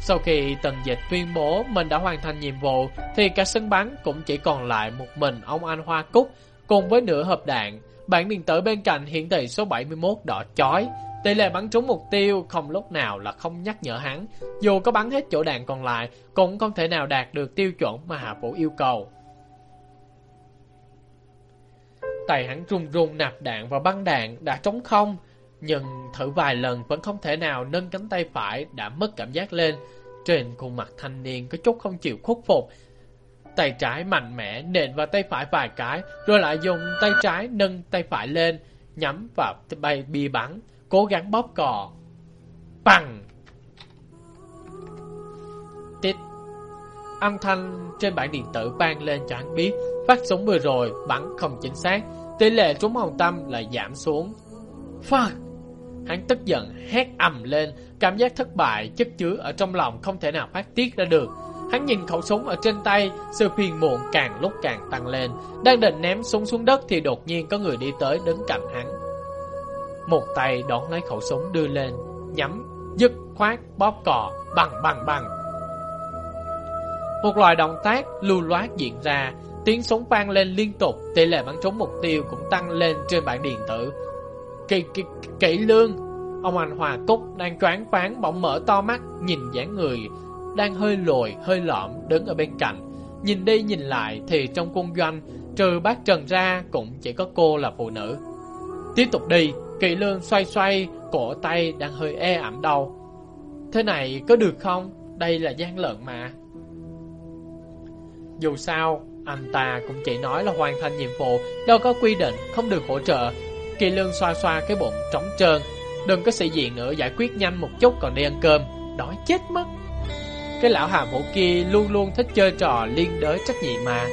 S1: Sau khi tần dịch tuyên bố mình đã hoàn thành nhiệm vụ, thì cả sân bắn cũng chỉ còn lại một mình ông anh Hoa Cúc cùng với nửa hộp đạn. Bản điện tử bên cạnh hiển thị số 71 đỏ chói. Tỷ lệ bắn trúng mục tiêu không lúc nào là không nhắc nhở hắn. Dù có bắn hết chỗ đạn còn lại, cũng không thể nào đạt được tiêu chuẩn mà Hạ Vũ yêu cầu. Tay hắn run run nạp đạn và băng đạn đã trống không, nhưng thử vài lần vẫn không thể nào nâng cánh tay phải đã mất cảm giác lên. Trên khuôn mặt thanh niên có chút không chịu khuất phục. Tay trái mạnh mẽ nện vào tay phải vài cái, rồi lại dùng tay trái nâng tay phải lên, nhắm vào bay bi bắn, cố gắng bóp cò. Bằng! Tít! Âm thanh trên bảng điện tử vang lên cho hắn biết phát súng vừa rồi bắn không chính xác, tỷ lệ trúng hồng tâm lại giảm xuống. Fuck! Hắn tức giận, hét ầm lên, cảm giác thất bại, chất chứa ở trong lòng không thể nào phát tiết ra được. Hắn nhìn khẩu súng ở trên tay, sự phiền muộn càng lúc càng tăng lên. Đang định ném súng xuống đất thì đột nhiên có người đi tới đứng cạnh hắn. Một tay đón lấy khẩu súng đưa lên, nhắm, dứt khoát, bóp cò, bằng bằng bằng. Một loài động tác lưu loát diễn ra, tiếng súng vang lên liên tục, tỷ lệ bắn trúng mục tiêu cũng tăng lên trên bảng điện tử. Kỳ, kỳ, kỹ lương. Ông anh Hòa Cúc đang choáng váng bỗng mở to mắt Nhìn dáng người Đang hơi lồi hơi lõm đứng ở bên cạnh. Nhìn đi nhìn lại thì trong quân doanh Trừ bác Trần ra cũng chỉ có cô là phụ nữ. Tiếp tục đi Kỵ lương xoay xoay Cổ tay đang hơi e ẩm đau. Thế này có được không? Đây là gian lận mà. Dù sao anh ta cũng chỉ nói là hoàn thành nhiệm vụ Đâu có quy định không được hỗ trợ. Kỳ lương xoa xoa cái bụng trống trơn. Đừng có sĩ diện nữa, giải quyết nhanh một chút còn đi ăn cơm. Đói chết mất. Cái lão hà vũ kia luôn luôn thích chơi trò liên đới trách nhiệm mà.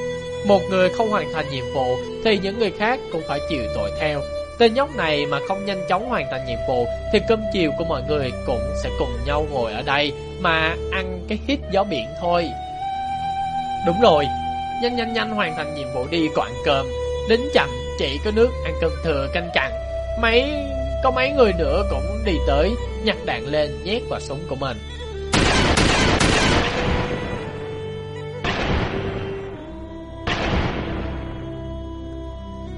S1: Một người không hoàn thành nhiệm vụ Thì những người khác cũng phải chịu tội theo. Tên nhóc này mà không nhanh chóng hoàn thành nhiệm vụ Thì cơm chiều của mọi người cũng sẽ cùng nhau ngồi ở đây Mà ăn cái hít gió biển thôi. Đúng rồi. Nhanh nhanh nhanh hoàn thành nhiệm vụ đi còn ăn cơm. Đến chậm chỉ có nước ăn cơm thừa canh cặn Mấy, Có mấy người nữa cũng đi tới, Nhặt đạn lên, nhét vào súng của mình.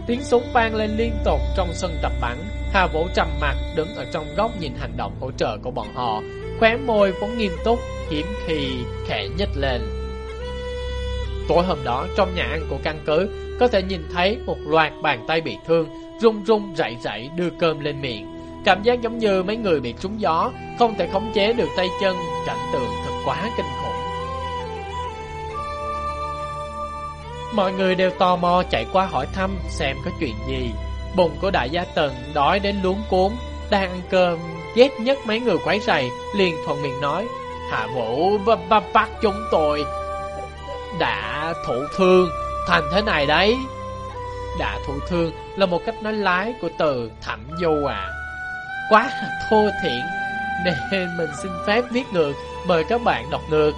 S1: Tiếng súng vang lên liên tục trong sân tập bắn. Hà Vũ trầm mặt, đứng ở trong góc nhìn hành động hỗ trợ của bọn họ. Khóe môi vốn nghiêm túc, Hiếm khi khẽ nhếch lên. Tối hôm đó, trong nhà ăn của căn cứ, Có thể nhìn thấy một loạt bàn tay bị thương, Run run rẩy rẩy đưa cơm lên miệng. Cảm giác giống như mấy người bị trúng gió, Không thể khống chế được tay chân, Cảnh tượng thật quá kinh khủng. Mọi người đều tò mò chạy qua hỏi thăm Xem có chuyện gì. Bụng của đại gia Tần đói đến luống cuốn Đang ăn cơm, Ghét nhất mấy người quấy rầy, Liền thuận miệng nói, Hạ vũ bắt chúng tôi đã thụ thương thành thế này đấy. Đã thụ thương là một cách nói lái của từ thẩm du à. Quá thô thiện, nên mình xin phép viết ngược, mời các bạn đọc ngược.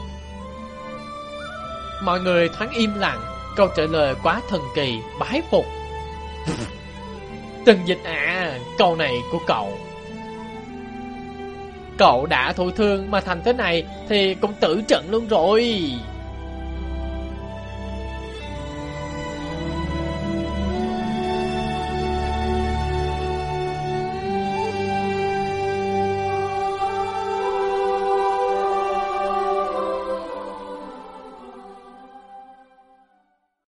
S1: Mọi người thoáng im lặng, câu trả lời quá thần kỳ, bái phục. Từng dịch à, câu này của cậu. Cậu đã thụ thương mà thành thế này thì cũng tử trận luôn rồi.